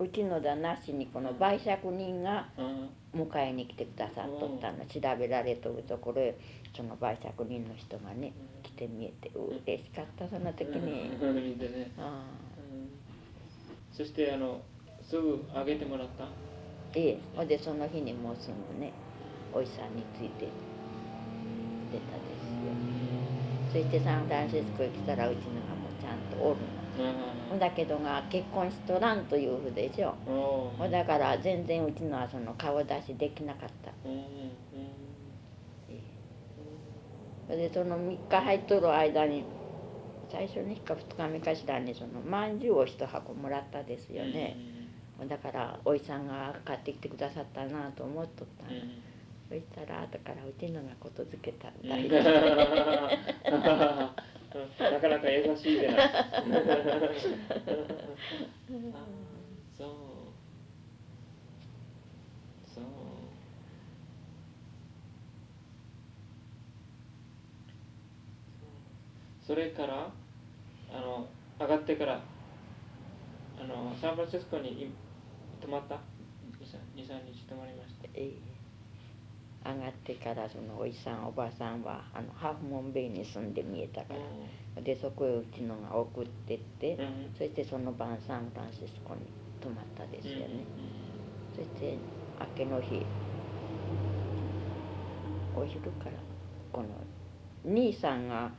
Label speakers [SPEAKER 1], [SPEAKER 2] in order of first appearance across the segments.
[SPEAKER 1] うちの旦那しにこの売借人が
[SPEAKER 2] うん
[SPEAKER 1] 迎えに来てくださっとったの。調べられとるところへその売借人の人がね来て見えて嬉しかったその時に。
[SPEAKER 2] そしてあのすぐあげてもらった？
[SPEAKER 1] あええ。ほんでその日にもうすぐねお医者さんについて出たですよ。そしてサンフランシスコへ来たらうちのがもうちゃんとおるのほん。だけどが結婚しとらんというふうでしょ。
[SPEAKER 2] うん。
[SPEAKER 1] だから全然うちのはその顔出しできなかった。
[SPEAKER 2] うんうん。
[SPEAKER 1] でその3日入っとる間に最初の日か2日目かしらにそのまんじゅうを一箱もらったですよね、だからおじさんが買ってきてくださったなと思っとったの、そしたら後からうちのがことづけた。んだ
[SPEAKER 2] なかなか優しいじゃない。そう。そう。それからあの上がってからあのサンフランシスコに泊まった？23日泊まりました。
[SPEAKER 1] ええ上がってからそのおじさんおばさんはあのハーフモンベイに住んで見えたから。でそこへうちのが送ってって、
[SPEAKER 2] うん。
[SPEAKER 1] そしてその晩サンフランシスコに泊まったですよね、そして明けの日お昼からこの兄さんが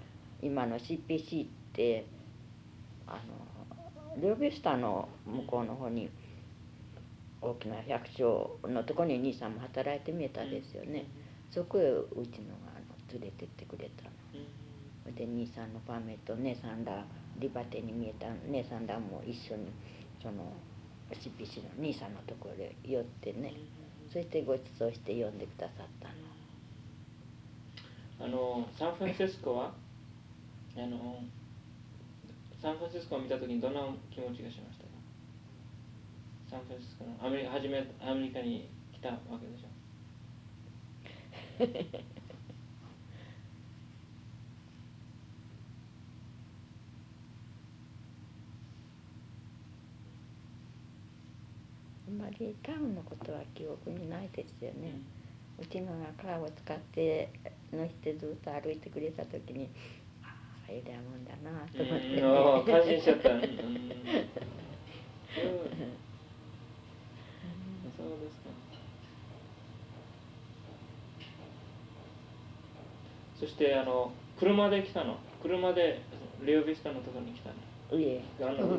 [SPEAKER 1] 今の CPC ってあのルービスタの向こうの方に大きな百姓のところに兄さんも働いてみえたですよね、そこへうちのがあの連れてってくれたの。で兄さんのファミと姉さんらリバテに見えた姉さんらも一緒にその CPC の兄さんのところへ寄ってね。そしてご馳走して呼んでくださったの。
[SPEAKER 2] あのサンフランシスコはあのサンフランシスコを見たときにどんな気持ちがしました？かサンフランシスコのアメリカ初めアメリカに来たわけでしょ。
[SPEAKER 1] あんまりタウンのことは記憶にないですよね、うちのがカーを使って乗してずっと歩いてくれた時にああえらいもんだなと思って、
[SPEAKER 2] うん。あー感心しちゃった、うんうんうんそうですかそしてあの車で来たの。車でレオビスタのところに来たの。
[SPEAKER 1] いえ。
[SPEAKER 2] あの、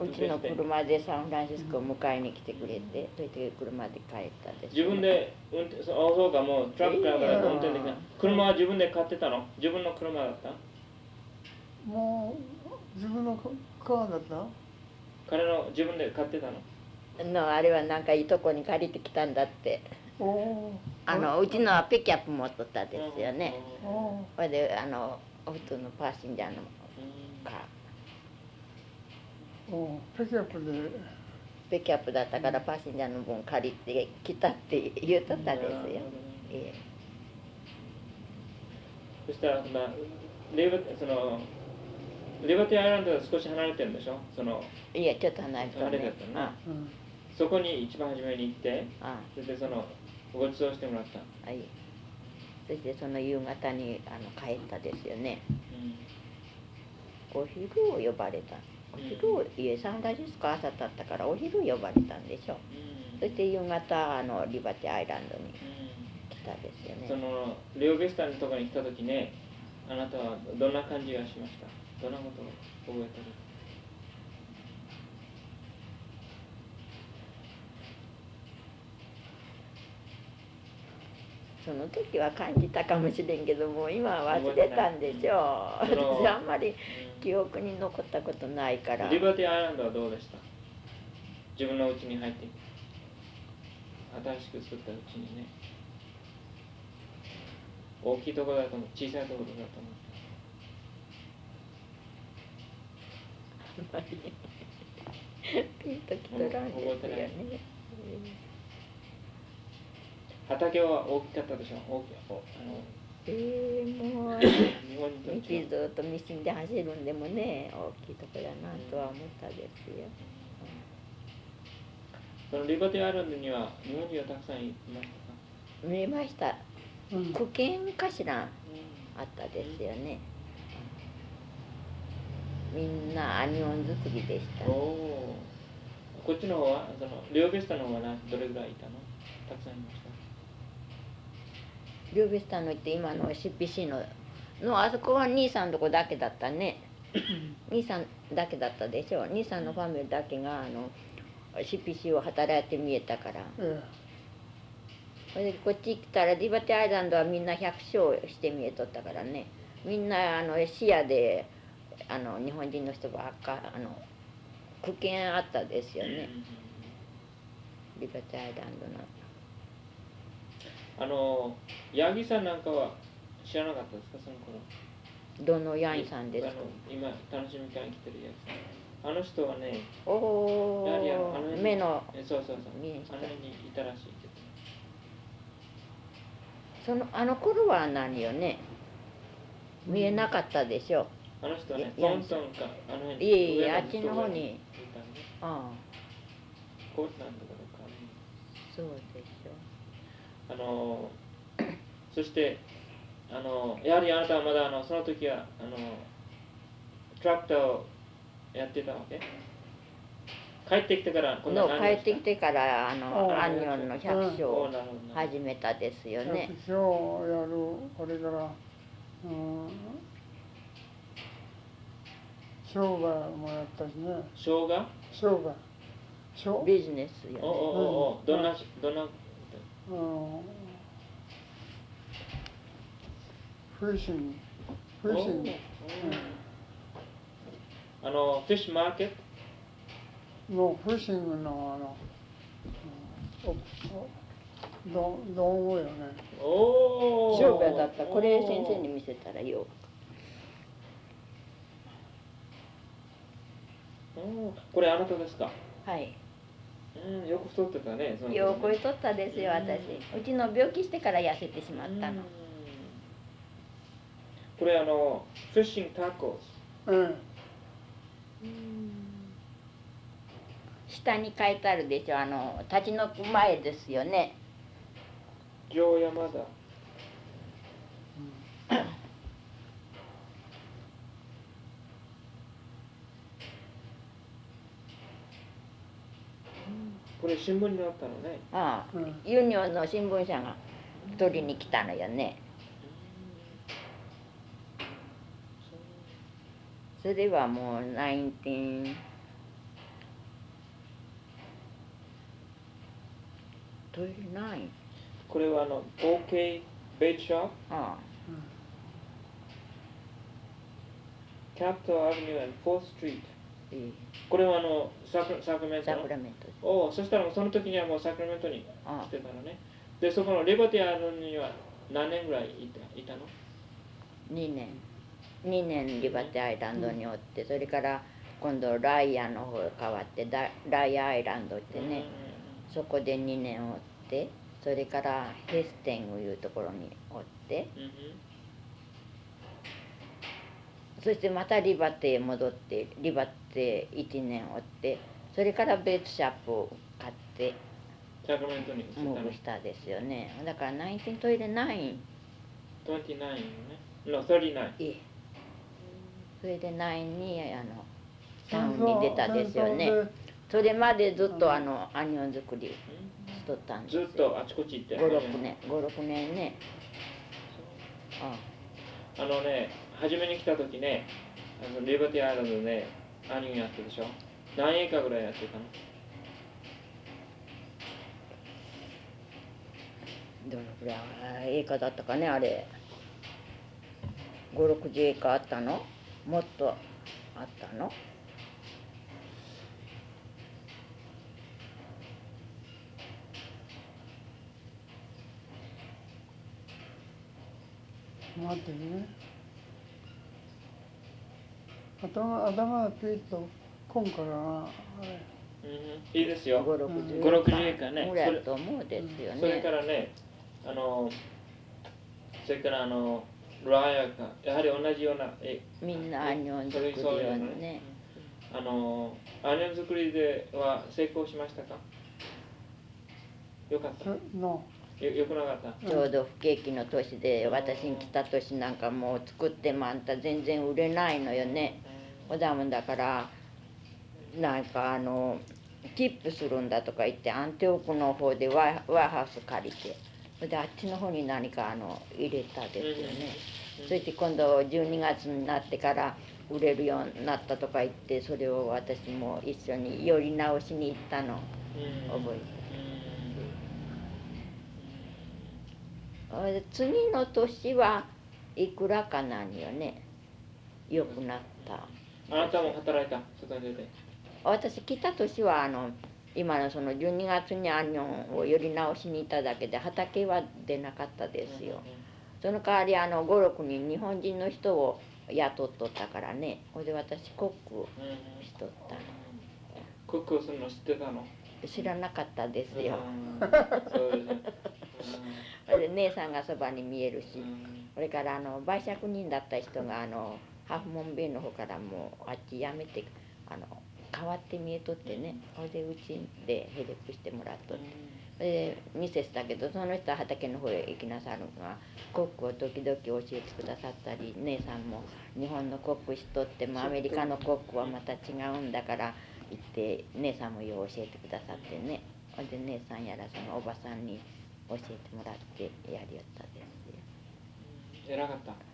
[SPEAKER 1] うちの車でサンフランシスコを迎えに来てくれてそれで車で帰ったです、
[SPEAKER 2] 自分で運転そうあそうかもうトラックだから運転できない。車は自分で買ってたの？自分の車だった？
[SPEAKER 3] もう自分のカーだった？
[SPEAKER 2] 彼の自分で買ってたの？
[SPEAKER 1] のあれはなんかいとこに借りてきたんだって。
[SPEAKER 3] おお
[SPEAKER 1] あのうちのはピキャップ持っとったですよね。
[SPEAKER 3] おお
[SPEAKER 1] それであの普通のパッシンジャーのカー
[SPEAKER 3] おピックアップで。
[SPEAKER 1] ピキャップだったからパッシンジャーの分借りてきたって言うとったですよ、え
[SPEAKER 2] そしたら、まあ、レバそのレバティアイランドは少し離れてるんでしょ？その
[SPEAKER 1] えいやちょっと離れた
[SPEAKER 2] 離れ
[SPEAKER 1] ね
[SPEAKER 2] てたね。
[SPEAKER 3] うん。
[SPEAKER 2] そこに一番初めに行って
[SPEAKER 1] あ。
[SPEAKER 2] それでそのご馳走してもらった、
[SPEAKER 1] あはい。そしてその夕方にあの帰ったですよね。お昼を呼ばれた。お昼をいえサンフランシスコ朝だったからお昼呼ばれたんでしょ
[SPEAKER 2] う。ん。
[SPEAKER 1] そして夕方あのリバティアイランドに来たですよ
[SPEAKER 2] そ
[SPEAKER 1] ね
[SPEAKER 2] のレオベスタのところに来た時ねあなたはどんな感じがしました？どんなことを覚えてる？
[SPEAKER 1] その時は感じたかもしれんけども今は忘れたんでしょう。
[SPEAKER 2] 覚えてない
[SPEAKER 1] 私あんまり記憶に残ったことないから。
[SPEAKER 2] リバティアイランドはどうでした？自分の家に入って。新しく作った家にね。大きいところだと思う。小さいところだと思う。
[SPEAKER 1] あんまりピンときとらんですよね
[SPEAKER 2] 畑は大きかったでしょ。大きおあの
[SPEAKER 1] えー、もう 道ずっとミシンで走るんでもね大きいとこやなとは思ったですよ、
[SPEAKER 2] そのリバティアイランドには日本人はたくさんいましたか？
[SPEAKER 1] 見ました。
[SPEAKER 3] うん。
[SPEAKER 1] 区県かしらあったですよね。みんなアニオン作りでした。
[SPEAKER 2] おおー。こっちの方はそのリオベスタの方はなどれぐらいいたの？たくさんいました
[SPEAKER 1] リューベスタンの行って今の CPC ののあそこは兄さんとこだけだったね。兄さんだけだったでしょ。兄さんのファミリーだけがあの CPC を働いて見えたから。
[SPEAKER 3] え
[SPEAKER 1] それでこっち来たらリバティアイランドはみんな百姓して見えとったからね。みんなあの視野であの日本人の人ばっかあの区権あったですよね。リバティアイランドの
[SPEAKER 2] あの八木さんなんかは知らなかったですかその頃。
[SPEAKER 1] どのヤンさんですか？
[SPEAKER 2] あの今楽しみ会に来てる八木さんあの人はね
[SPEAKER 1] お
[SPEAKER 2] やはりあのあの
[SPEAKER 1] お目の
[SPEAKER 2] えそうそうそう。あの辺にいたらしいけど。
[SPEAKER 1] そのあの頃は何よね？見えなかったでしょ？
[SPEAKER 2] あの人はね
[SPEAKER 1] いや
[SPEAKER 2] トントンかあの辺
[SPEAKER 1] いえいえあっちの方に。
[SPEAKER 2] いたね
[SPEAKER 1] ああ。
[SPEAKER 2] コートかどっかね
[SPEAKER 1] そう。でし
[SPEAKER 2] あのそしてあのやはりあなたはまだあのその時はあのトラクターをやってたわけ？帰ってきてから
[SPEAKER 1] ょ
[SPEAKER 2] 今度は
[SPEAKER 1] の
[SPEAKER 2] 何をした？
[SPEAKER 1] 帰ってきてからあのアンニョンの百姓を始めたですよ
[SPEAKER 3] え
[SPEAKER 1] ね。
[SPEAKER 3] 百姓をやるこれからうん。商売もやったしね。
[SPEAKER 2] 生姜
[SPEAKER 3] 商売商。
[SPEAKER 1] ビジネスよ
[SPEAKER 2] おお
[SPEAKER 1] ね
[SPEAKER 2] おおどんなどんな
[SPEAKER 3] うん。フィッシングフィッシング
[SPEAKER 2] あのフィッシュマーケット
[SPEAKER 3] のフィッシングのあのうんおおど道具よね。
[SPEAKER 2] おお
[SPEAKER 1] 商売だったこれ先生に見せたらよ。
[SPEAKER 2] おおこれあなたですか？
[SPEAKER 1] はい
[SPEAKER 2] うんよく太ってたねその
[SPEAKER 1] ようこれとったですよ私。うちの病気してから痩せてしまったの。
[SPEAKER 2] うん。これあのフィッシングタコ
[SPEAKER 3] え
[SPEAKER 1] 下に書いてあるでしょあの立ち退く前ですよね。
[SPEAKER 2] 城山田これ新聞に載ったのね。
[SPEAKER 1] ああ
[SPEAKER 3] うん。
[SPEAKER 1] ユニオンの新聞社が取りに来たのよね。それはもう19トイレない。
[SPEAKER 2] これはあの OK ベイトショップ
[SPEAKER 1] あ。
[SPEAKER 2] キャピタルアベニュー and 4th スこれはあのサクサクラメントの？
[SPEAKER 1] サクラメント。
[SPEAKER 2] おおそしたらその時にはもうサクラメントに
[SPEAKER 1] あ
[SPEAKER 2] 来てたのね。でそこのリバティアイランドには何年ぐらいいたいたの
[SPEAKER 1] ？2年。2年リバティアイランドにおってそれから今度ライアの方へ変わってダライアアイランドってね。そこで2年おってそれからヘステングいうところにおって。
[SPEAKER 2] うん。うん
[SPEAKER 1] そしてまたリバテへ戻ってリバテ1年おってそれからベーツシャープを買ってムーブしたですよね。だから19トイレ9
[SPEAKER 2] 29ね。No 39
[SPEAKER 1] いえそれで9にあのタウンに出たですよね。それまでずっとあのアニオン作りしとったんですよ。
[SPEAKER 2] ずっとあちこち行って
[SPEAKER 1] 56年。56年ね。あ
[SPEAKER 2] あのね初めに来た時ねあのリバティアイランドでアニメやってるでしょ？何エーカーぐらいやってたの
[SPEAKER 1] どのくらいエーカーだったかね？あれ。560エーカーあったの？もっとあったの？
[SPEAKER 3] 待ってね頭頭がピッとこんから。な
[SPEAKER 2] いいですよ。
[SPEAKER 1] 560
[SPEAKER 2] 560エーカーね。
[SPEAKER 1] ぐらいだと思うですよね。
[SPEAKER 2] それからねあのそれからあのライアがやはり同じようなえ
[SPEAKER 1] みんなアニオン作り
[SPEAKER 2] そういう
[SPEAKER 1] を
[SPEAKER 2] の
[SPEAKER 1] ね
[SPEAKER 2] あのアニオン作りでは成功しましたか？よかった。
[SPEAKER 3] その。
[SPEAKER 2] よよくなかった？
[SPEAKER 1] ちょうど不景気の年で私に来た年なんかもう作ってもあんた全然売れないのよねおだもんだからなんかあのチップするんだとか言ってアンテオクの方でワイハウス借りてそれであっちの方に何かあの入れたですよね。そして今度12月になってから売れるようになったとか言ってそれを私も一緒に寄り直しに行ったの。
[SPEAKER 2] うん。
[SPEAKER 1] 覚えて次の年はいくらかなんよね。良くなった
[SPEAKER 2] あなたも働いた？外に出て。
[SPEAKER 1] 私来た年はあの今のその12月にアニョンを寄り直しに行っただけで畑は出なかったですよ。その代わりあの56人日本人の人を雇っとったからね。ほいで私コック
[SPEAKER 2] うんうん
[SPEAKER 1] しとった
[SPEAKER 2] クックをするの知ってたの？
[SPEAKER 1] 知らなかったですよ。
[SPEAKER 2] うん。そうで
[SPEAKER 1] 姉さんがそばに見えるし。
[SPEAKER 2] うん。うん
[SPEAKER 1] それからあの売借人だった人があのハーフモンベイの方からもうあっち辞めてあの変わって見えとってねそれでうちでヘルプしてもらっとって。でミセスだけどその人は畑の方へ行きなさるのがコックを時々教えてくださったり姉さんも日本のコックしとってもアメリカのコックはまた違うんだから行って姉さんもよう教えてくださってね。ほんで姉さんやらそのおばさんに教えてもらってやりよったですよ。
[SPEAKER 2] 偉かった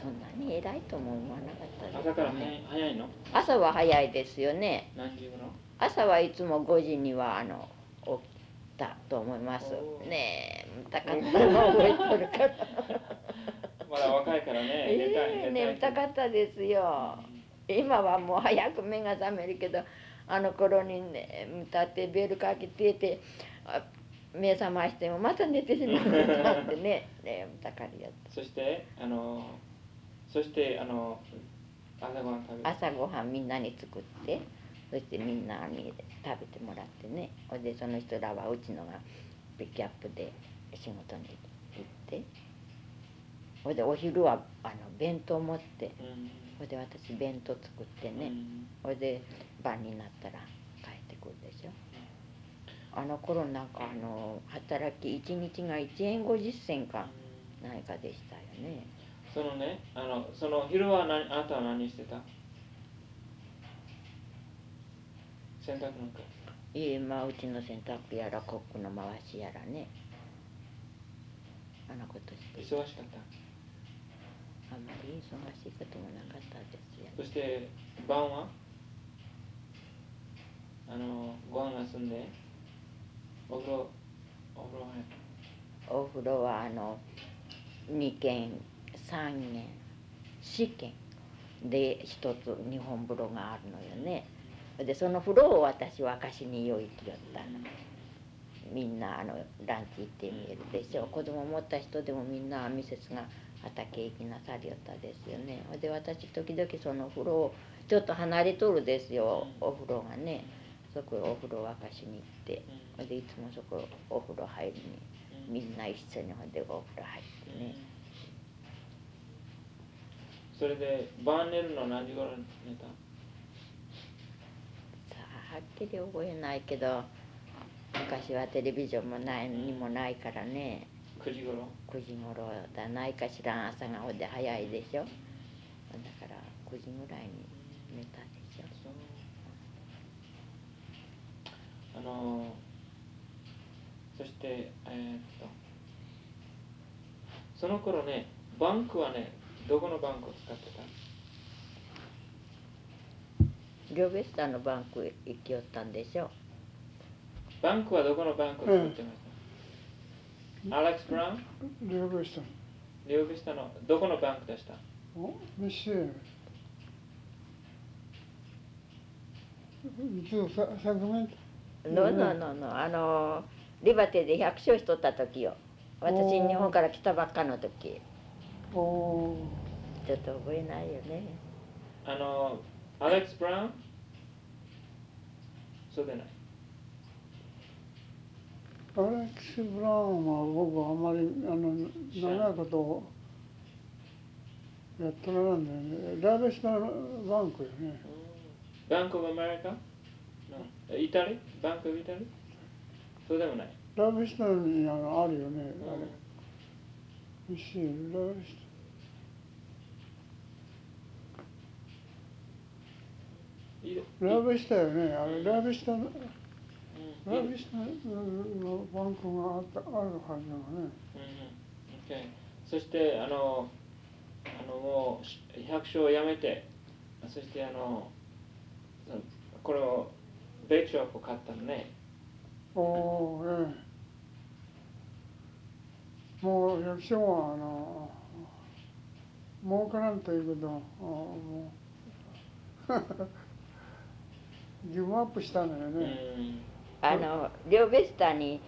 [SPEAKER 1] そんなに偉いとも思わなかったです
[SPEAKER 2] 朝から早い早いの？
[SPEAKER 1] 朝は早いですよね。
[SPEAKER 2] 何時頃？
[SPEAKER 1] 朝はいつも5時にはあの起きたと思います。ねえ 眠たかったの覚えとるから
[SPEAKER 2] まだ若いからね寝たい
[SPEAKER 1] ええ
[SPEAKER 2] 寝
[SPEAKER 1] 眠たかったですよ。今はもう早く目が覚めるけどあの頃にね歌ってベルかけててあ目覚ましてもまた寝てしまったってね 眠たかりやった。
[SPEAKER 2] そしてあのそしてあの朝ごはん食べる。
[SPEAKER 1] 朝ごはんみんなに作ってそしてみんなに食べてもらってねほいでその人らはうちのがピックアップで仕事に行ってほいでお昼はあの弁当持って
[SPEAKER 2] うん。
[SPEAKER 1] ほいで私弁当作ってね
[SPEAKER 2] うん。
[SPEAKER 1] ほいで晩になったらあの頃なんかあの働き1日が1円50銭か何かでしたよね。
[SPEAKER 2] そのねあのその昼は何あなたは何してた？洗濯なんか。
[SPEAKER 1] いえまあうちの洗濯やらコックの回しやらね。あのことして。
[SPEAKER 2] 忙しかった？
[SPEAKER 1] あんまり忙しいこともなかったですよ
[SPEAKER 2] そして晩は？あのご飯が済んでお風呂お風呂
[SPEAKER 1] お風呂はあの2軒3軒4軒で一つ日本風呂があるのよね。でその風呂を私は貸しに用意きよったの。みんなあのランチ行ってみえるでしょ子供持った人でもみんなミセスが畑行きなさりよったですよね。で私時々その風呂をちょっと離れとるですよ。お風呂がね。そこへお風呂沸かしに行ってほいでいつもそこお風呂入りにみんな一緒にほんでお風呂入ってね。
[SPEAKER 2] それで晩寝るの何時頃寝た？
[SPEAKER 1] さあはっきり覚えないけど昔はテレビジョンもないにもないからね。
[SPEAKER 2] 9時頃
[SPEAKER 1] ？9時頃だないかしらん朝がほんで早いでしょ。だから9時ぐらいに寝たでしょ
[SPEAKER 2] あのそしてえーっと。その頃ねバンクはねどこのバンクを使ってた？
[SPEAKER 1] リョベスターのバンク行きよったんでしょ。
[SPEAKER 2] バンクはどこのバンクを作ってました、アレックス・ブラウン
[SPEAKER 3] 両方した
[SPEAKER 2] リオビスタのどこのバンクでした？
[SPEAKER 3] お？ミシェル。いつササクメン
[SPEAKER 1] ノノノノあのリバティで百姓しとった時よ。私日本から来たばっかの時。
[SPEAKER 3] トお
[SPEAKER 1] ちょっと覚えないよね。
[SPEAKER 2] あのアレックス・ブラウンそうでない。
[SPEAKER 3] ーアレックス・ブラウンは僕はあんまりあの長いことをやっとらなんだよね。ラベスターバンクよね。
[SPEAKER 2] バンク・オブ・アメリカのイタリバンク・イタリそうでもない。
[SPEAKER 3] ラブスターにあのあるよね、あ
[SPEAKER 2] うん。
[SPEAKER 3] れ。一瞬ラブス
[SPEAKER 2] いい
[SPEAKER 3] ター。ラブスターよね、あれ、ラブスターの、
[SPEAKER 2] うん。
[SPEAKER 3] ラブスターのバンクがあった、あるはずだね。
[SPEAKER 2] うんうん。OK そしてあのあのもうし百姓をやめてそしてあのこれをベイクショップを買ったのね
[SPEAKER 3] おお、ええ。もう役所は、あの、儲からんということ、あもう、ギブアップしたのよ
[SPEAKER 2] う
[SPEAKER 3] ね。
[SPEAKER 2] ん
[SPEAKER 1] あの両ベスタに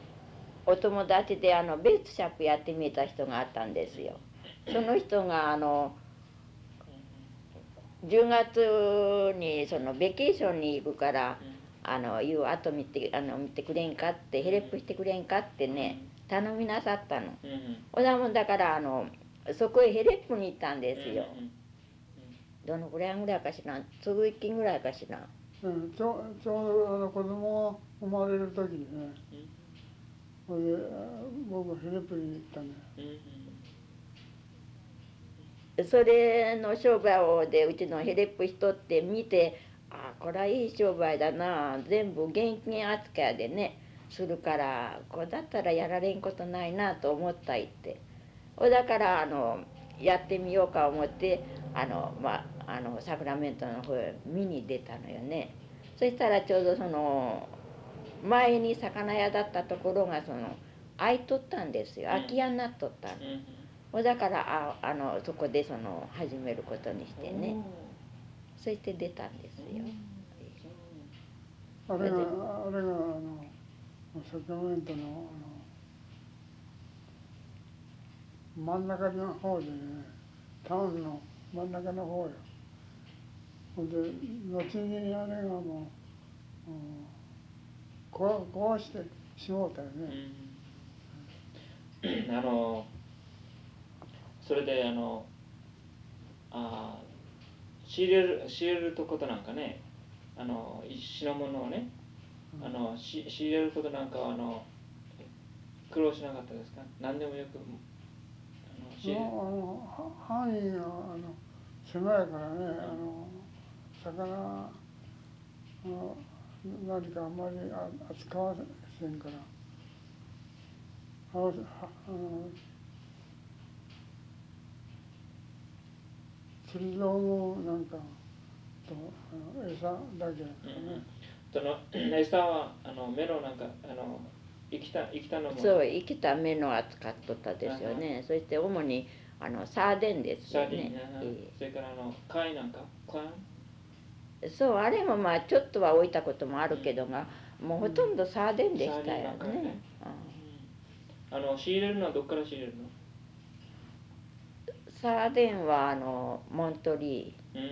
[SPEAKER 1] お友達であのベーツシャップやってみた人があったんですよその人があの10月にそのベケーションに行くからあのいう後見てあの見てくれんかってヘレップしてくれんかってね頼みなさったの。
[SPEAKER 2] うんうん
[SPEAKER 1] おだもんだからあのそこへヘレップに行ったんですよ。
[SPEAKER 2] うん
[SPEAKER 1] どのぐらいぐらいかしら続きぐらいかしら
[SPEAKER 3] うん、ちょちょうどあの子供が生まれる時にね、それであ僕フィリピンに行った
[SPEAKER 2] んうん
[SPEAKER 1] それの商売をでうちのヘレップしとって見てあこれはいい商売だな。全部現金扱いでねするからこれだったらやられんことないなと思ったいって。だからあのやってみようか思ってあの、まあ、あのサクラメントの方へ見に出たのよね。そしたらちょうどその前に魚屋だったところがその空いとったんですよ。空き家になっとったの。
[SPEAKER 2] う
[SPEAKER 1] だからああのそこでその始めることにしてね。そして出たんですよ。
[SPEAKER 3] あれが、あれがあの、サクラメントのあの真ん中の方でね、タウンの真ん中の方よ。ほんで、後にあれがもう、うん、こう壊してしもうたよね。
[SPEAKER 2] うんあのそれであのあ仕入れる仕入れるとことなんかねあの品物をねあのし仕入れることなんかはあの苦労しなかったですか？何でもよくあの
[SPEAKER 3] 範囲があの狭いからね、あの魚あの何かあんまりあ扱わせんから。あのはあの釣り道具なん。かとあの餌だけだからね。
[SPEAKER 2] その餌はあのメロなんかあの生きた生きたのも。
[SPEAKER 1] そう生きた目の扱っとったですよね。そして主にあのサーデンですよ
[SPEAKER 2] サーディン
[SPEAKER 1] ね。
[SPEAKER 2] ねそれからあの貝なんか？
[SPEAKER 1] そうあれもまあちょっとは置いたこともあるけどが、もうほとんどサーデンでしたよ
[SPEAKER 2] ね。
[SPEAKER 1] ね。
[SPEAKER 2] あの仕入れるのはどっから仕入れるの？
[SPEAKER 1] うんサーデンはあのモントリ
[SPEAKER 2] うん。
[SPEAKER 1] ー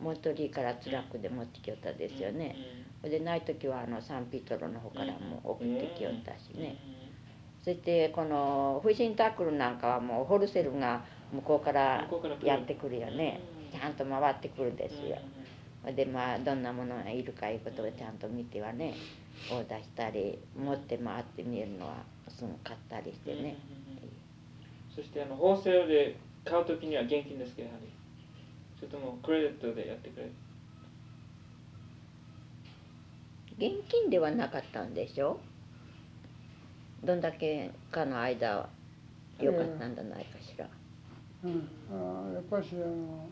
[SPEAKER 1] モントリーからトラックで持ってきよったですよね。でない時はあのサンピトロの方からも送ってきよったしね。そしてこのフシングタックルなんかはもうホルセルが向こうからやってくるよね。ちゃんと回ってくるんですよ。でまあどんなものがいるかいうことをちゃんと見てはねオーダーしたり持って回ってみるのはすぐ買ったりしてね。
[SPEAKER 2] そしてあのホーセールで買うときには現金ですかやはり。それともクレジットでやってくれ。る
[SPEAKER 1] 現金ではなかったんでしょ？どんだけかの間はよかったんじゃないかしら。
[SPEAKER 3] うん、あやっぱしあの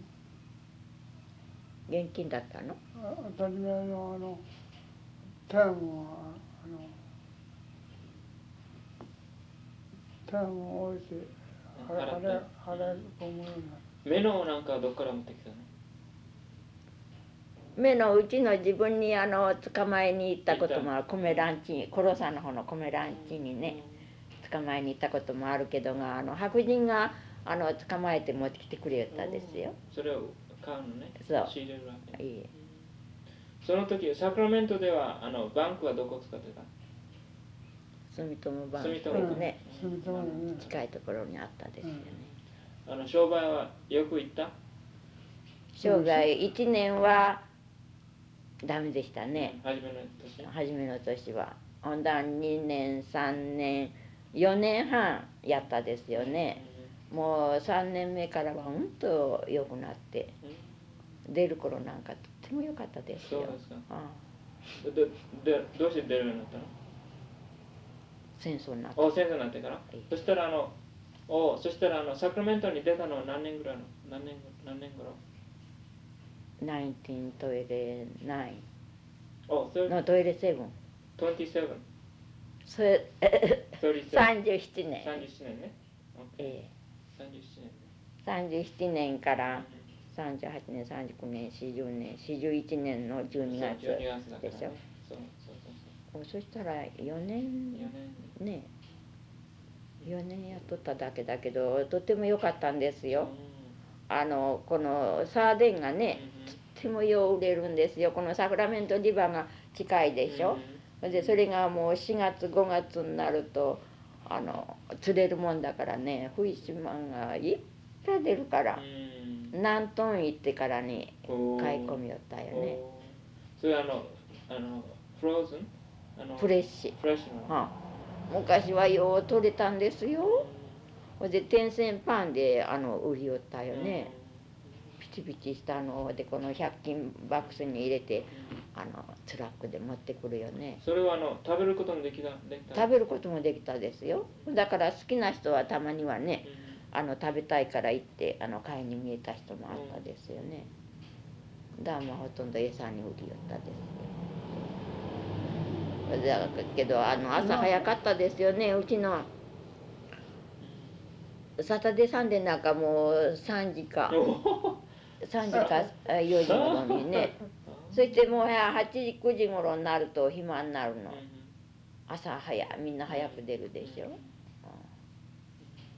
[SPEAKER 1] 現金だったの？
[SPEAKER 3] あ当たり前のあのタームはあのタームを置いて払
[SPEAKER 2] 払って。
[SPEAKER 3] 払うになる
[SPEAKER 2] メノなんかはどっから持ってきたの
[SPEAKER 1] 目のうちの自分にあの捕まえに行ったこともある。米ランチにコロサの方の米ランチにね捕まえに行ったこともあるけどがあの白人があの捕まえて持ってきてくれよったですよ。
[SPEAKER 2] それを買うのね。
[SPEAKER 1] そう。
[SPEAKER 2] 仕入れるわけ。
[SPEAKER 1] いい。
[SPEAKER 2] その時サクラメントではあのバンクはどこを使ってた？
[SPEAKER 1] 住友バン
[SPEAKER 2] 住
[SPEAKER 1] ク
[SPEAKER 2] 友
[SPEAKER 1] ですね。近いところにあったですよね。
[SPEAKER 2] あの商売はよく行った？
[SPEAKER 1] 生涯1年はダメでしたね。
[SPEAKER 2] 初めの年？
[SPEAKER 1] 初めの年は。ほんだ2年3年4年半やったですよね。もう3年目からはうんと良くなって出る頃なんかとっても良かったですよ。
[SPEAKER 2] そうですか。
[SPEAKER 1] ああ
[SPEAKER 2] ででどうして出るようになったの？
[SPEAKER 1] 戦争になって
[SPEAKER 2] お先生になってから？
[SPEAKER 1] い。
[SPEAKER 2] そしたらあのおそしたらあのサクラメントに出たのは何年ぐらいの？何年何年頃
[SPEAKER 1] ？19トイレ9
[SPEAKER 2] おそれ？
[SPEAKER 1] のトイレ7
[SPEAKER 2] 27
[SPEAKER 1] それ
[SPEAKER 2] 37
[SPEAKER 1] 37年
[SPEAKER 2] 37年ね
[SPEAKER 1] え
[SPEAKER 2] 37年ね
[SPEAKER 1] え37年から38年39年40年41年の12月
[SPEAKER 2] そう12月だからね。
[SPEAKER 1] でしょ
[SPEAKER 2] そ
[SPEAKER 1] したら4
[SPEAKER 2] そう
[SPEAKER 1] 年
[SPEAKER 2] 4年。
[SPEAKER 1] ね4年やっとっただけだけどとても良かったんですよ。あのこのサーデンがねとてもよう売れるんですよ。このサクラメントリバーが近いでしょ、でそれがもう4月5月になるとあの釣れるもんだからねフィッシュマンがいっぱい出るから何トン行ってからに買い込みよったよね。
[SPEAKER 2] それあのあのフローズン？
[SPEAKER 1] フレッシ
[SPEAKER 2] フレッシの。
[SPEAKER 1] はあ、昔はよう取れたんですよ。ほんで天線パンであの売りよったよね、ピチピチしたのでこの100均バックスに入れてあのトラックで持ってくるよね。
[SPEAKER 2] それはあの食べることもできたできた？
[SPEAKER 1] 食べることもできたですよ。だから好きな人はたまにはねあの食べたいから行ってあの買いに見えた人もあったですよね。だからまあほとんど餌に売りよったですよだけどあの朝早かったですよね。うちのサタデーサンデーなんかもう3時か。3時かあ4時頃にね。そしてもう8時9時頃になると暇になるの。朝早みんな早く出るでしょ、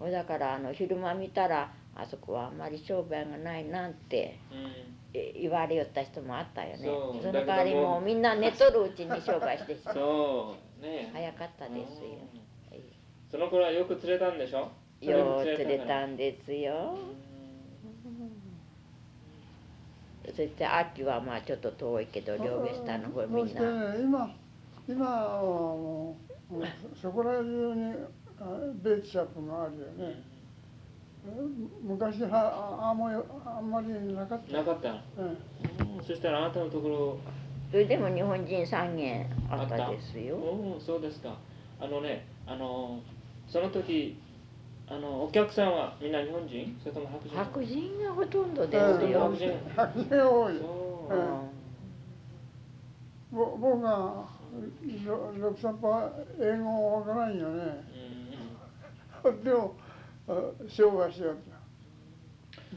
[SPEAKER 1] うん、だからあの昼間見たらあそこはあんまり商売がないなんてえ言われよった人もあったよね。
[SPEAKER 2] そ
[SPEAKER 1] の代わりもう。みんな寝とるうちに商売してしまう。
[SPEAKER 2] そう。ね。
[SPEAKER 1] 早かったですよ。
[SPEAKER 2] うん。その頃はよく釣れたんでしょ？
[SPEAKER 1] よう釣れたんですよ。
[SPEAKER 2] う
[SPEAKER 1] そして秋はまあちょっと遠いけど両ベスタの方みん
[SPEAKER 3] そして
[SPEAKER 1] な
[SPEAKER 3] ね今今はもうそこら中にあベーチシャップがあるよね昔はああんまりあんまりなかった。
[SPEAKER 2] なかった。
[SPEAKER 3] うん。
[SPEAKER 2] うんそしたらあなたのところ。
[SPEAKER 1] それでも日本人3軒あったですよ。
[SPEAKER 2] おおそうですか。あのねあのその時あのお客さんはみんな日本人？それとも白人？
[SPEAKER 1] 白人がほとんどです
[SPEAKER 2] うん
[SPEAKER 1] よ。
[SPEAKER 2] 白人
[SPEAKER 3] 白人多い。
[SPEAKER 2] そう。
[SPEAKER 3] うん。
[SPEAKER 1] うん
[SPEAKER 3] ぼ僕がろ6、3パー英語わからんよね。
[SPEAKER 2] うん。
[SPEAKER 3] でも、あ商売しよ。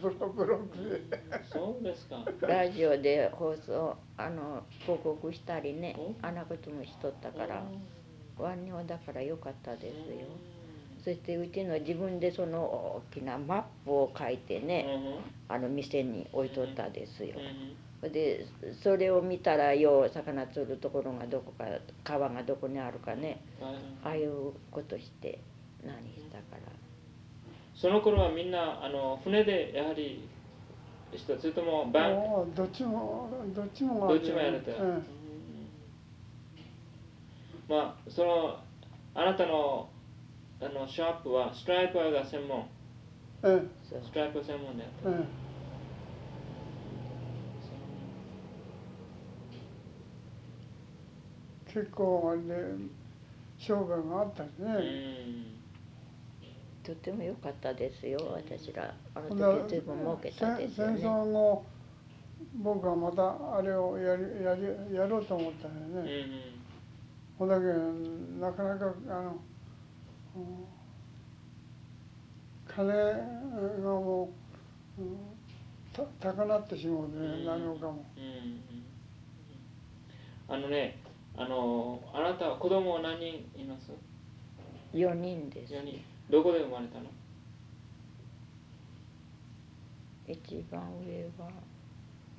[SPEAKER 3] ブロブロックで。
[SPEAKER 2] そうですか
[SPEAKER 1] ラジオで放送あの広告したりね
[SPEAKER 2] お
[SPEAKER 1] あんなこともしとったから万能だからよかったですよ。そしてうちの自分でその大きなマップを書いて
[SPEAKER 2] うん
[SPEAKER 1] ね
[SPEAKER 2] うん。
[SPEAKER 1] あの店に置いとったですよ。
[SPEAKER 2] うん。
[SPEAKER 1] でそれを見たらよう魚釣るところがどこか川がどこにあるかねああいうことして何したから
[SPEAKER 2] その頃はみんなあの船でやはりしたそれともバン？
[SPEAKER 3] どっちもどっちも
[SPEAKER 2] どっちもやれて、
[SPEAKER 3] うん。
[SPEAKER 2] まあそのあなたのあのショップはストライパーが専門。
[SPEAKER 3] うん。
[SPEAKER 2] ストライパー専門でやってる。
[SPEAKER 3] うん。結構あれで商売があったし
[SPEAKER 2] う
[SPEAKER 3] ね。
[SPEAKER 2] ん
[SPEAKER 1] とても良かったですよ私ら。あの時随分儲けたですよ
[SPEAKER 3] 戦
[SPEAKER 1] ね
[SPEAKER 3] 争後僕はまたあれをやりやりやろうと思ったん
[SPEAKER 2] うん
[SPEAKER 3] よね。ほんだけなかなかあの、うん金がもう、うん、た高なってしまうね、
[SPEAKER 2] うん。
[SPEAKER 3] 何もかも。
[SPEAKER 2] うんうんあのねあのあなたは子供は何人います
[SPEAKER 1] ？4人です。
[SPEAKER 2] 4人どこで生まれたの？
[SPEAKER 1] 一番上は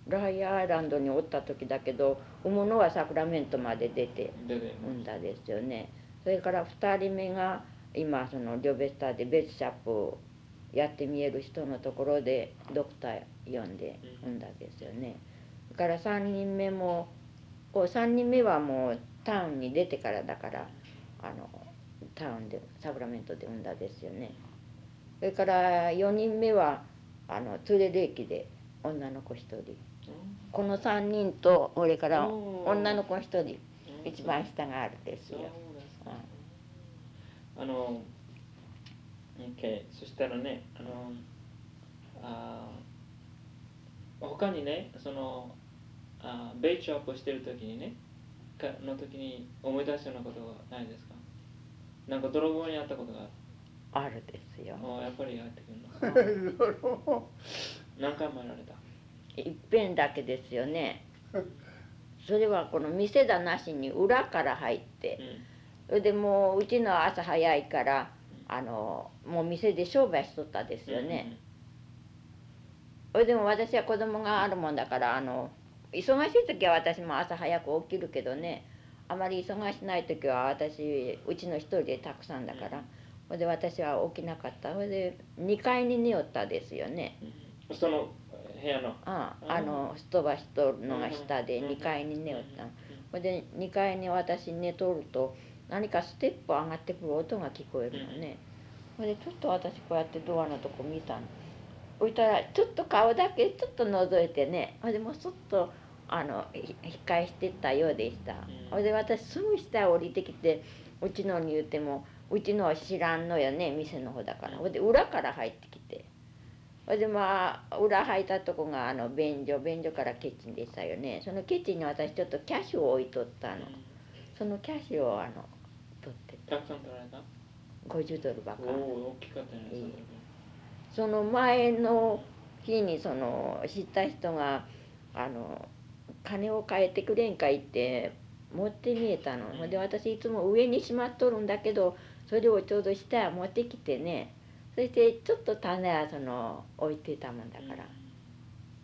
[SPEAKER 1] ライアーアイランドにおった時だけど産むのはサクラメントまで出て産んだですよね。それから2人目が今そのリョベスターでベースシャップをやってみえる人のところでドクター呼んで産んだですよね。それから3人目もこう3人目はもうタウンに出てからだからあのタウンでサクラメントで産んだですよね。それから4人目はあのツーレレーキで女の子1人。この3人と俺から女の子1人一番下があるですよ。
[SPEAKER 2] あの OK そしたらねあのあー他にねそのあーベイチョアップしてる時にねかの時に思い出すようなことはないですか？なんか泥棒にあったことがある。
[SPEAKER 1] あるですよ。
[SPEAKER 2] あーやっぱり入ってくるの。
[SPEAKER 3] 泥
[SPEAKER 2] 何回もやられた。
[SPEAKER 1] いっぺんだけですよね。それはこの店だなしに裏から入って。それでもううちのは朝早いからあのもう店で商売しとったですよね、それでも私は子供があるもんだからあの忙しい時は私も朝早く起きるけどねあまり忙しない時は私うちの一人でたくさんだからそれで私は起きなかった。それで2階に寝よったですよね。
[SPEAKER 2] うん。その部屋の？
[SPEAKER 1] あ
[SPEAKER 2] うん。
[SPEAKER 1] あのすとばしとるのが下で
[SPEAKER 2] うん。
[SPEAKER 1] 2階に寝よったそれで2階に私寝とると何かステップ上がってくる音が聞こえるのね。それでちょっと私こうやってドアのとこ見たの。置いたらちょっと顔だけちょっと覗いてね。それでもうそっとあのひ控えしてったようでした。それで私すぐ下へ降りてきてうちのに言うてもうちのは知らんのよね店の方だから。それで裏から入ってきて。それでまあ裏入ったとこがあの便所便所からキッチンでしたよね。そのキッチンに私ちょっとキャッシュを置いとったの。そのキャッシュをあの取って
[SPEAKER 2] たくさん取られた
[SPEAKER 1] 50ドルばっか
[SPEAKER 2] おお大きかったねその
[SPEAKER 1] 前の日にその知った人があの金を変えてくれんかいって持って見えたの、ほんで私いつも上にしまっとるんだけどそれをちょうど下へ持ってきてね。そしてちょっと棚はその置いてたもんだから、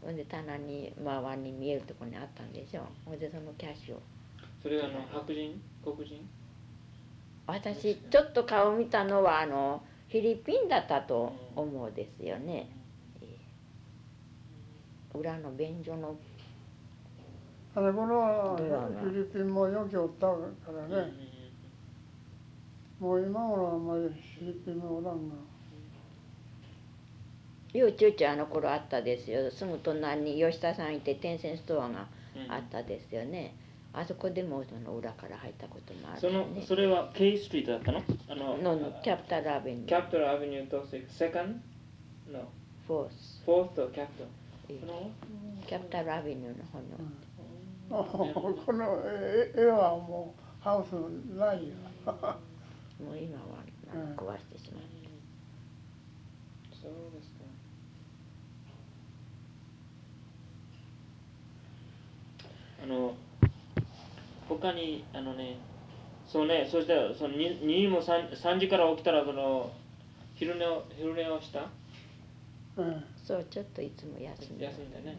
[SPEAKER 1] ほんで棚に周りに見えるところにあったんでしょほんでそのキャッシュを。
[SPEAKER 2] それがあの白人？黒人？
[SPEAKER 1] 私ちょっと顔見たのはあのフィリピンだったと思うですよね、裏の便所の
[SPEAKER 3] あの頃はフィリピンもよくおったからね、もう今頃はあんまりフィリピンもおらんが
[SPEAKER 1] ようちゅうちゅうあの頃あったですよ。すぐ隣に吉田さんいて天線ストアがあったですよね、あそこでもその裏から入ったこともある
[SPEAKER 2] そのそれは K ストリートだったの？あの
[SPEAKER 1] のキャピタルアベニュー
[SPEAKER 2] キャピタルアベニューとセカンドの。
[SPEAKER 1] フォース
[SPEAKER 2] フォースとキャピタ
[SPEAKER 1] え。
[SPEAKER 2] ルの？
[SPEAKER 1] キャピタルアベニューの。方の、
[SPEAKER 3] この絵絵はもうハウスないよ
[SPEAKER 1] もう今は壊してしまって、
[SPEAKER 2] そうですか。あの他にあのねそうねそしてその 2, 2も 3, 3時から起きたらその昼寝を昼寝をした？
[SPEAKER 3] うん。
[SPEAKER 1] そうちょっといつも休んで
[SPEAKER 2] 休んでね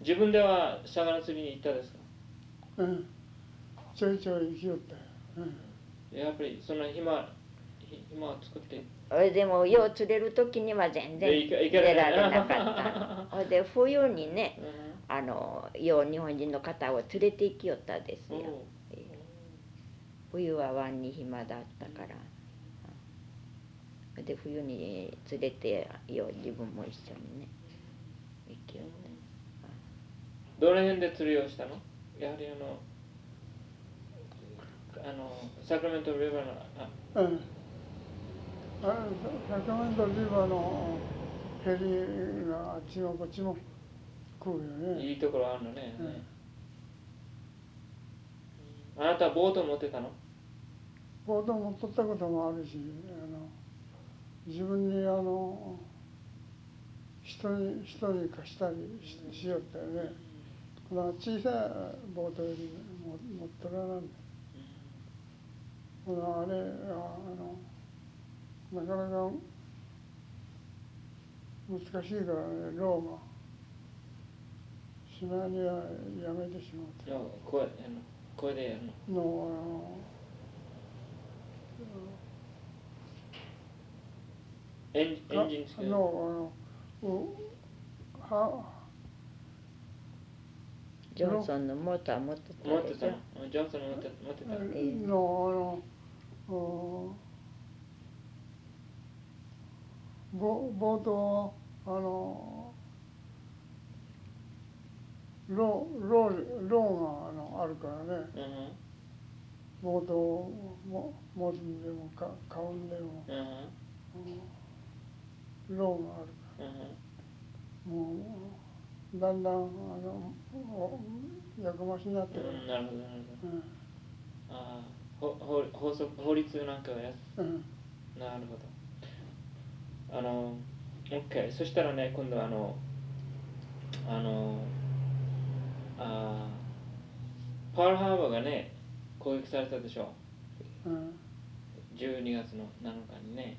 [SPEAKER 2] 自分では魚釣りに行ったですか？
[SPEAKER 3] うん。ちょいちょい行きよったよ、うん。
[SPEAKER 2] やっぱりその暇ひ暇を作って。
[SPEAKER 1] でもよう釣れる時には全然
[SPEAKER 2] で行け行け
[SPEAKER 1] 出
[SPEAKER 2] られ
[SPEAKER 1] られなかった。で冬にねあのよう日本人の方を連れて行きよったですよ。ええ。冬は湾に暇だったから。それで冬に連れてよう自分も一緒にね行きよった
[SPEAKER 2] どの辺で釣りをしたの？やはりあのあのサクラメントリバーのあ
[SPEAKER 3] うんあサクラメントリバーのヘリがあっちもこっちも来るよね。
[SPEAKER 2] いいところあるのね、
[SPEAKER 3] うん
[SPEAKER 2] あなたはボート持ってたの？
[SPEAKER 3] ボートも取ったこともあるしあの自分にあの人に人に貸したりししよったよねだから小さいボートよりも持っとらなんだほらあれはあのなかなか難しいからねローマ。しまいにはやめてしまった。
[SPEAKER 2] いや声あの声でやるの。
[SPEAKER 3] のあの
[SPEAKER 2] エンエンジンつける
[SPEAKER 3] の。あのうは
[SPEAKER 1] ジョンソンのモーター持ってた
[SPEAKER 2] 持ってた。ジョンソン持って持ってたの
[SPEAKER 1] ええ
[SPEAKER 3] のあのおぼ冒頭あのロローローがあのあるからね
[SPEAKER 2] うん
[SPEAKER 3] 冒頭も持つんでもか買うんでも
[SPEAKER 2] うん
[SPEAKER 3] ローがあるから
[SPEAKER 2] うん
[SPEAKER 3] もうだんだんあのおやかましになってくる、
[SPEAKER 2] うんなるほどなるほど。
[SPEAKER 3] うん。
[SPEAKER 2] ああほ法法則法律なんかはや
[SPEAKER 3] うん。
[SPEAKER 2] なるほど。あの OK そしたらね今度あのあのあーパールハーバーがね攻撃されたでしょ。
[SPEAKER 3] うん。
[SPEAKER 2] 12月の7日にね。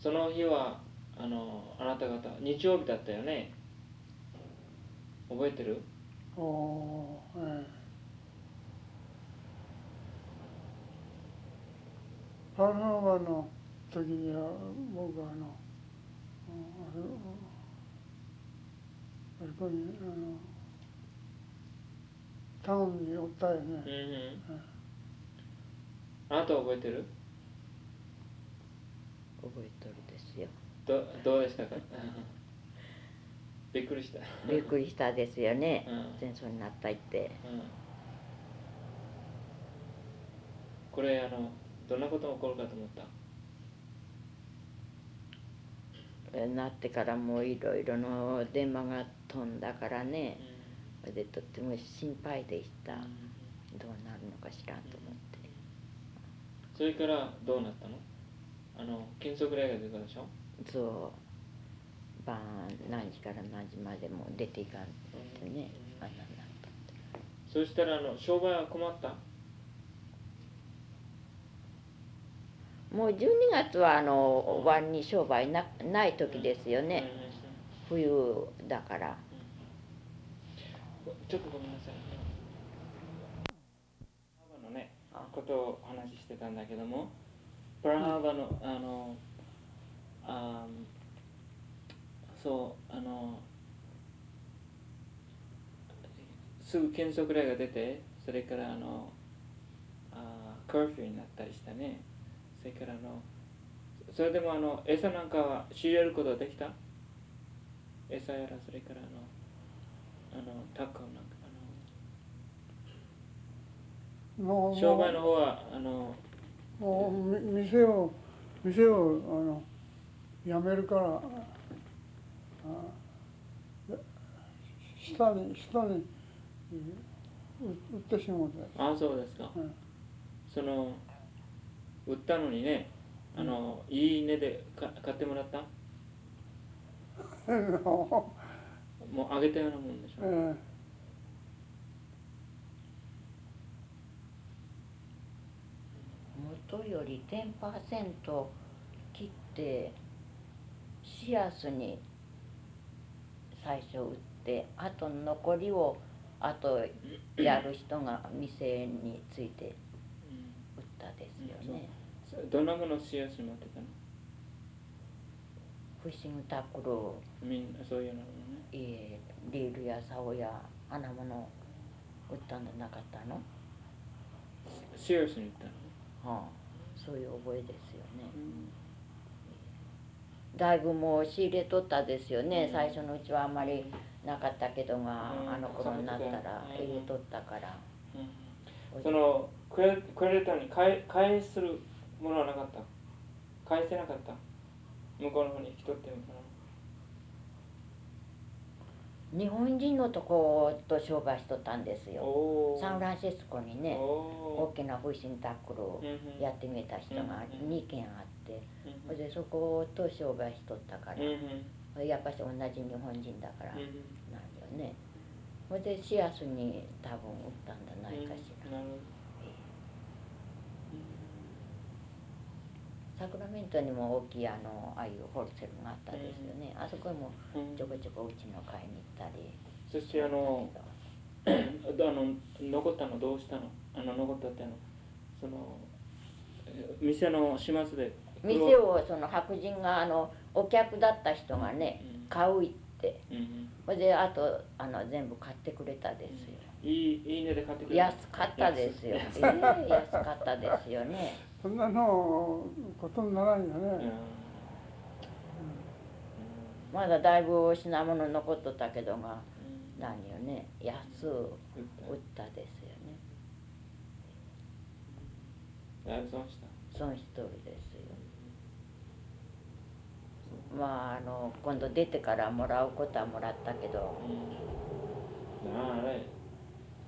[SPEAKER 2] その日はあのあなた方日曜日だったよね覚えてる？
[SPEAKER 3] おおええパールハーバーの時には僕はあのうんあそあそこにあのタウンにおったよ
[SPEAKER 2] うんう
[SPEAKER 3] ね、
[SPEAKER 2] んあなた覚えてる？
[SPEAKER 1] 覚えとるですよ。
[SPEAKER 2] どどうでしたか？びっくりした。
[SPEAKER 1] びっくりしたですよね。
[SPEAKER 2] うん。
[SPEAKER 1] 戦争になったって。
[SPEAKER 2] うん。これあのどんなことが起こるかと思った？
[SPEAKER 1] なってからもういろいろの電話が飛んだからね。それでとっても心配でした。どうなるのかしらんと思って。
[SPEAKER 2] それからどうなったの？あの金属霊が出たでしょ？
[SPEAKER 1] そう晩何時から何時までも出ていかんってねあんなになった
[SPEAKER 2] そしたらあの商売は困った？
[SPEAKER 1] もう12月はあの終わりに商売なない時ですよね。冬だから。
[SPEAKER 2] ちょっとごめんなさいハーバーのねことをお話ししてたんだけどもパールハーバーのあのあーそうあのすぐ検測例が出てそれからあのあーカーフィーになったりしたね。それからあのそれでもあの餌なんかは仕入れることはできた？餌やらそれからあのあのタコなんかあ
[SPEAKER 3] もう
[SPEAKER 2] の商売の方はあの
[SPEAKER 3] もうみ店を店をあの辞めるからあ下に下にうん売ってしもうて、
[SPEAKER 2] ああそうですか。
[SPEAKER 3] うん。
[SPEAKER 2] その売ったのにねあのいい値でか買ってもらった？もうあげたようなもんでしょ？
[SPEAKER 3] え
[SPEAKER 1] 元より10%切ってシアスに最初売ってあと残りをあとやる人が店について売ったですよね。
[SPEAKER 2] そどんなものをしやすに持ってたの？
[SPEAKER 1] フィッシングタックル。
[SPEAKER 2] みんなそういうのね。
[SPEAKER 1] えーリールや竿や穴物売ったんじゃなかったの、
[SPEAKER 2] シアスに売ったの？
[SPEAKER 1] はあ、そういう覚えですよねだいぶもう仕入れとったですよね、
[SPEAKER 2] うん。
[SPEAKER 1] 最初のうちはあんまりなかったけどが、
[SPEAKER 2] うん。
[SPEAKER 1] あの頃になったら
[SPEAKER 2] うん。
[SPEAKER 1] 入れとったから、
[SPEAKER 2] うん。そのクレクレディターに返返するものはなかった？返せなかった？向こうの方に引き取ってみたの
[SPEAKER 1] 日本人のとこと商売しとったんですよ。サンフランシスコにね
[SPEAKER 2] お
[SPEAKER 1] 大きなフィッシングタックルをやってみた人が
[SPEAKER 2] うん
[SPEAKER 1] 2軒あって
[SPEAKER 2] うん
[SPEAKER 1] それでそこと商売しとったからやっぱし同じ日本人だからなんよね。それでシアスに多分売ったんじゃないかしら、サクラメントにも大きいあのああいうホルセルがあったですよね、あそこにも
[SPEAKER 2] うん。
[SPEAKER 1] ちょこちょこうちの買いに行ったり
[SPEAKER 2] そしてあのあの残ったのどうしたの？あの残ったってあのそのえ店の始末で
[SPEAKER 1] 店をその白人があのお客だった人がね
[SPEAKER 2] うん。
[SPEAKER 1] 買う行って。それであとあの全部買ってくれたですよ。
[SPEAKER 2] いいいいねで買ってくれた。
[SPEAKER 1] 安かったですよ。ええ安かったですよね。
[SPEAKER 3] そんなのことにならんよ
[SPEAKER 2] うん。
[SPEAKER 3] ね、
[SPEAKER 1] まだだいぶ品物残っとったけどが
[SPEAKER 2] うん。
[SPEAKER 1] 何よね安う売ったですよね。
[SPEAKER 2] だいぶ損した
[SPEAKER 1] 損しとるですよ。まああの今度出てからもらうことはもらったけど。
[SPEAKER 2] うんあああれ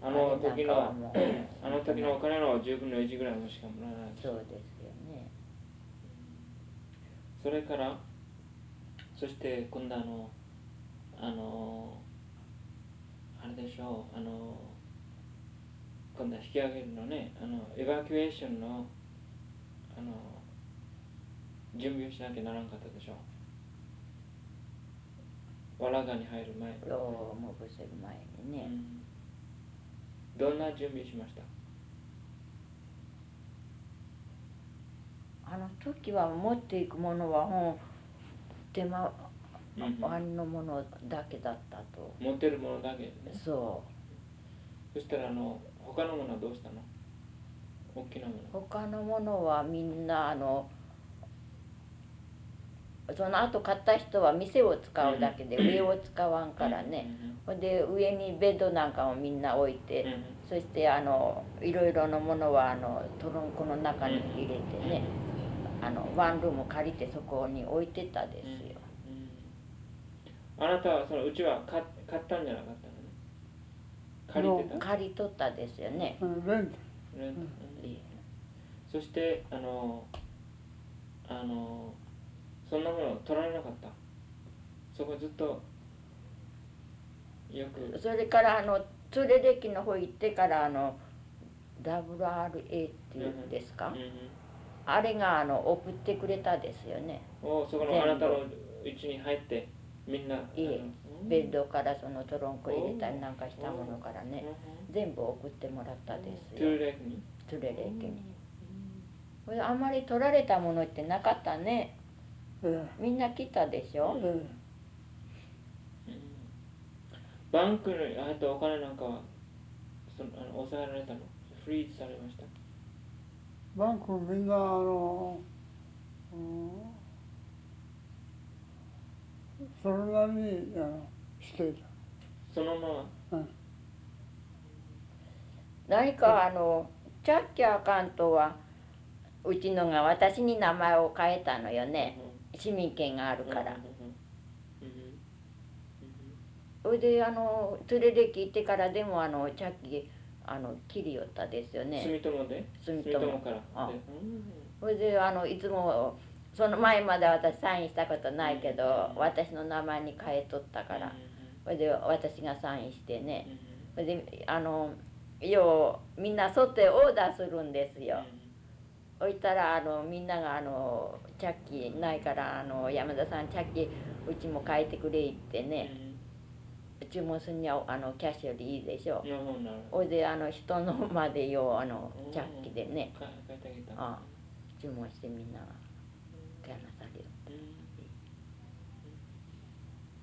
[SPEAKER 2] あの時の あの時のお金の10分の1ぐらいしかもらえない
[SPEAKER 1] そうですよね。
[SPEAKER 2] それからそして今度あのあのあれでしょうあの今度は引き上げるのねあのエバキュエーションのあの準備をしなきゃならんかったでしょうわらがに入る前。
[SPEAKER 1] ローもぶせる前にね。
[SPEAKER 2] うん。どんな準備しました？
[SPEAKER 1] あの時は持っていくものは本手間
[SPEAKER 2] うん
[SPEAKER 1] あん。のものだけだったと。
[SPEAKER 2] 持ってるものだけね。
[SPEAKER 1] そ
[SPEAKER 2] そしたらあの他のものはどうしたの？大きなも
[SPEAKER 1] う他のものはみんなあのその後買った人は店を使うだけで
[SPEAKER 2] うん。
[SPEAKER 1] 上を使わん
[SPEAKER 2] の
[SPEAKER 1] からね。ほんで上にベッドなんかもみんな置い
[SPEAKER 2] うん
[SPEAKER 1] て
[SPEAKER 2] うん。
[SPEAKER 1] そしてあのいろいろなものはあのトロンコの中に入れてねあのワンルーム借りてそこに置いてたですよ。
[SPEAKER 2] うん。あなたはそのうちは買買ったんじゃなかったのね？借りてた？
[SPEAKER 1] 借り取ったですよね。
[SPEAKER 2] そしてあのあのそんなもの取られなかった。そこずっとよく。
[SPEAKER 1] それからあの連れ歴の方行ってからあの WRA っていうんですか、
[SPEAKER 2] うんうん。
[SPEAKER 1] あれがあの送ってくれたですよね。
[SPEAKER 2] おそこのあなたの家に入ってみんない
[SPEAKER 1] いえベッドからそのトロンコ入れたりなんかしたものからね
[SPEAKER 2] うん
[SPEAKER 1] 全部送ってもらったです
[SPEAKER 2] トゥ
[SPEAKER 1] よ連れ歴に？これあんまり取られたものってなかったね
[SPEAKER 3] え
[SPEAKER 1] みんな来たでしょ？
[SPEAKER 3] ええ
[SPEAKER 2] うん。バンクに入ったお金なんかはそのあの抑えられたの？フリーズされました？
[SPEAKER 3] えバンクみんなあの、うん、それなりにあのしていた。
[SPEAKER 2] そのまま？
[SPEAKER 1] 何かあのチャッキャーカントはうちのが私に名前を変えたのよね市民権があるから。それであの連れ歴行ってからでもあのチャッキあの切りよったですよ
[SPEAKER 2] うん
[SPEAKER 1] ね。
[SPEAKER 2] 住友で？
[SPEAKER 1] 住
[SPEAKER 2] 住友から。
[SPEAKER 1] あそれであのいつもその前まで私サインしたことないけど
[SPEAKER 2] うん
[SPEAKER 1] 私の名前に変えとったから。それで私がサインしてね。それであのようみんな外へオーダーするんですよ。そしたらあのみんながあの「チャッキーないからあの山田さんチャッキーうちも変えてくれ」ってね注文するにはあのキャッシュよりいいでしょ。
[SPEAKER 2] なるほ
[SPEAKER 1] いであの人のまでようあの
[SPEAKER 2] うん。
[SPEAKER 1] チャッキでね。
[SPEAKER 2] あ
[SPEAKER 1] 注文してみんなが手離される。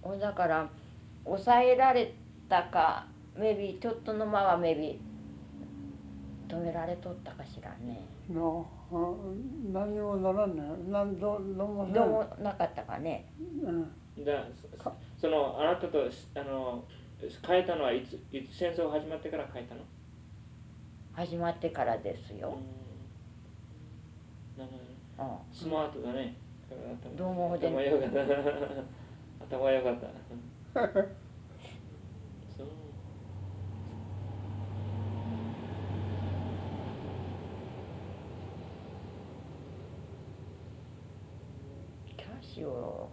[SPEAKER 2] うん。
[SPEAKER 1] だから抑えられたかメビちょっとの間はメビ止められとったかしらね。
[SPEAKER 3] のあ何にもならんねなんどどうも
[SPEAKER 1] どうもなかったかね。
[SPEAKER 3] うん。
[SPEAKER 2] じゃあそそのあなたとあの変えたのはいついつ戦争始まってから変えたの？
[SPEAKER 1] 始まってからですよ、
[SPEAKER 2] なるほど
[SPEAKER 1] うん。
[SPEAKER 2] スマートだね。
[SPEAKER 1] どうも
[SPEAKER 2] 頭良かった。頭良かった。そう。
[SPEAKER 1] を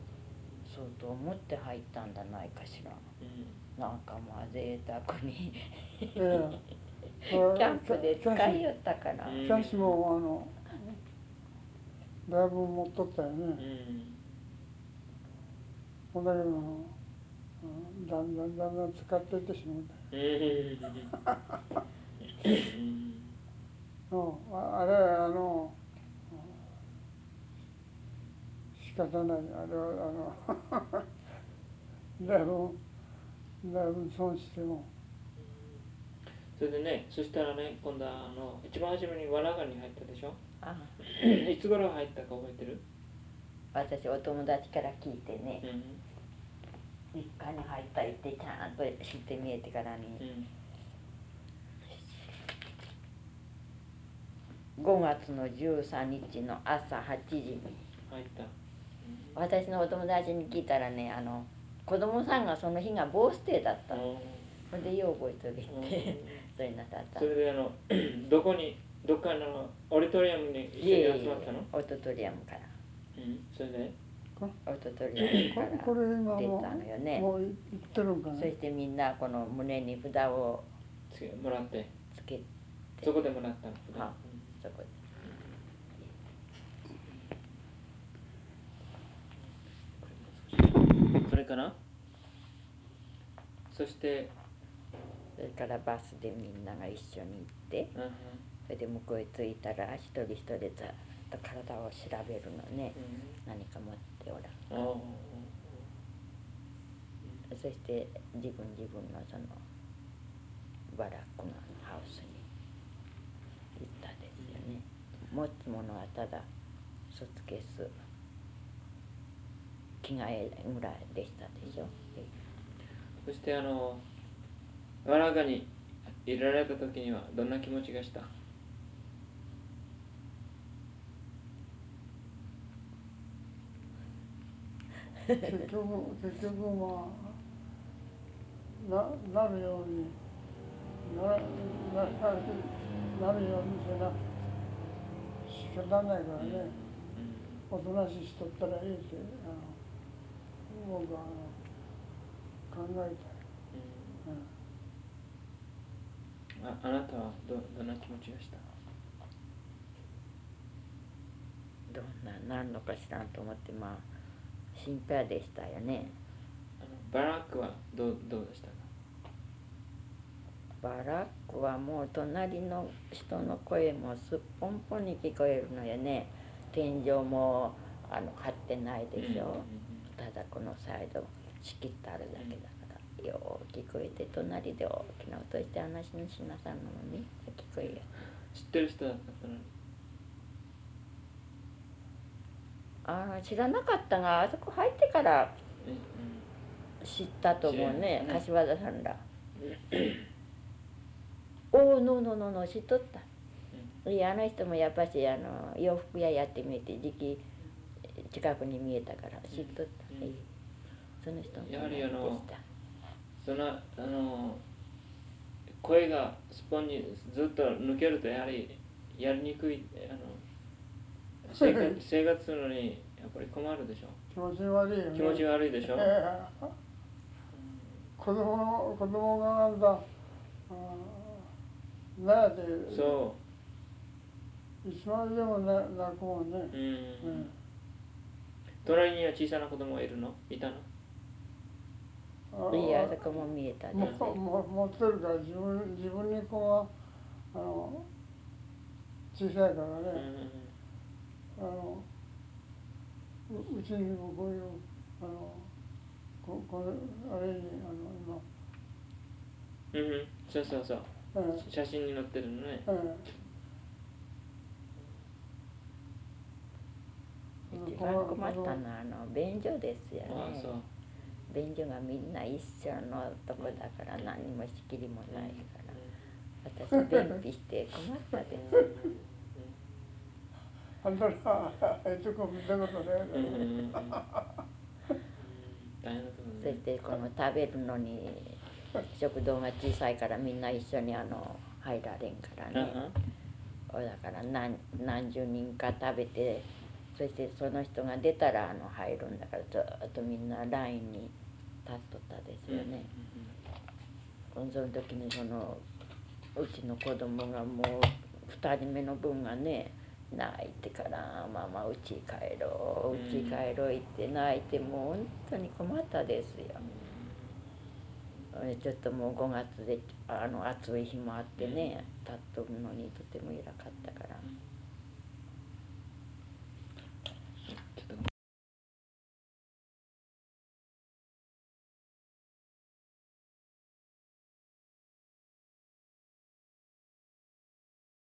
[SPEAKER 1] 相当持って入ったんじゃないかしら。
[SPEAKER 2] うん。
[SPEAKER 1] なんかまあ贅沢に。
[SPEAKER 3] ええ
[SPEAKER 1] キャンプで使いよったから。
[SPEAKER 2] うん。
[SPEAKER 3] キャッシュもあのだいぶ持っとったよね。
[SPEAKER 2] うん。
[SPEAKER 3] ほんだけどうんだんだんだんだん使っていってしまった。
[SPEAKER 2] うん。
[SPEAKER 3] うん。ああれあのうん仕方ない。あれはあの だいぶだいぶ損しても。
[SPEAKER 2] それでねそしたらね今度はあの一番初めにわらがに入ったでしょ？
[SPEAKER 1] あ
[SPEAKER 2] いつ頃入ったか覚えてる？
[SPEAKER 1] 私お友達から聞いてね。
[SPEAKER 2] うん。
[SPEAKER 1] 一家に入ったりってちゃんと知って見えてからに。
[SPEAKER 2] うん。
[SPEAKER 1] 5月の13日の朝8時に。
[SPEAKER 2] 入った
[SPEAKER 1] 私のお友達に聞いたらねあの子供さんがその日がボースデーだったの。
[SPEAKER 2] うん。
[SPEAKER 1] それでよう覚えておいて。
[SPEAKER 2] うん。
[SPEAKER 1] それなさった。
[SPEAKER 2] それであの どこにどっかのオリトリアムに一緒に集まったの？
[SPEAKER 1] オートトリアムから。
[SPEAKER 2] うん。それで？
[SPEAKER 1] オートトリアムから出
[SPEAKER 3] も
[SPEAKER 1] たのよね。
[SPEAKER 3] うもう行ってるんかね
[SPEAKER 1] そしてみんなこの胸に札を
[SPEAKER 2] つけもらって。
[SPEAKER 1] つけ
[SPEAKER 2] そこでもらったの
[SPEAKER 1] はそこで
[SPEAKER 2] それからそして
[SPEAKER 1] それからバスでみんなが一緒に行って
[SPEAKER 2] うんうん。
[SPEAKER 1] それで向こうへ着いたら一人一人ずっと体を調べるのね。何か持っておらん
[SPEAKER 2] うんあ
[SPEAKER 1] そして自分自分のそのバラックのハウスに行ったですよね。持つものはただスーツケース着替えぐらいでしたでしょ。
[SPEAKER 2] そしてあのわらがに入れられた時にはどんな気持ちがした？
[SPEAKER 3] 結局結局まあななるようにななななるようにせな仕方ないからね、おとなしいしとったらいいってあの僕はあの考えた、うん。
[SPEAKER 2] ああなたはどどんな気持ちがした
[SPEAKER 1] どんな何のか知らんと思ってまあ心配でしたよね。
[SPEAKER 2] あのバラックはどうどうでしたか？
[SPEAKER 1] バラックはもう隣の人の声もすっぽんぽんに聞こえるのよね天井もあの張ってないでしょ、ただこのサイド仕切ってあるだけだから、よう聞こえて隣で大きな音して話のしなさんのもみんな聞こえるよ
[SPEAKER 2] 知ってる人だったのに
[SPEAKER 1] あの知らなかったがあそこ入ってから
[SPEAKER 2] え
[SPEAKER 1] 知ったと思うね
[SPEAKER 2] 知らん。
[SPEAKER 1] 柏田さんら。おおのののの知っとった。いやあの人もやっぱしあの洋服屋やってみて時期近くに見えたから知っとった、
[SPEAKER 2] うん。
[SPEAKER 1] いいその人も
[SPEAKER 2] やはりあのそのあの声がスポンにずっと抜けるとやはりやりにくいあの生活生活するのにやっぱり困るでしょ
[SPEAKER 3] 気持ち悪いよね。
[SPEAKER 2] 気持ち悪いでしょ、
[SPEAKER 3] ええ。子供の子供がなんだあーなやで
[SPEAKER 2] そ
[SPEAKER 3] いつまででもな泣くもんね、
[SPEAKER 2] ううん、
[SPEAKER 3] うん
[SPEAKER 2] 隣には小さな子供がいるの？いたの？
[SPEAKER 3] あ
[SPEAKER 1] いやあそこも見えた。
[SPEAKER 3] も
[SPEAKER 1] です
[SPEAKER 3] も持ってるから自分自分に子があの小さいから
[SPEAKER 2] うん
[SPEAKER 3] ね、あのううちにもこういうあのここれあれにあの
[SPEAKER 2] うんうん。そうそうそう。
[SPEAKER 3] 今、え
[SPEAKER 2] 写真に載ってるのね。
[SPEAKER 3] えええ
[SPEAKER 1] 一番困ったのはあの便所ですよね。便所がみんな一緒のとこだから何にも仕切りもないから。私便秘して困ったです。
[SPEAKER 3] あん。たらあいつこ見たことない
[SPEAKER 2] うんうんうん。うん。うん。大変だと思うね。
[SPEAKER 1] そしてこの食べるのに食堂が小さいからみんな一緒にあの入られんからね。だから何何十人か食べてそしてその人が出たらあの入るんだからずっとみんなラインに立っとったですよね。その時にそのうちの子供がもう2人目の分がね泣いてから「ママうち帰ろううち帰ろう」言って泣いてもう本当に困ったですよ。えちょっともう5月であの暑い日もあってね立っとるのにとても偉かったから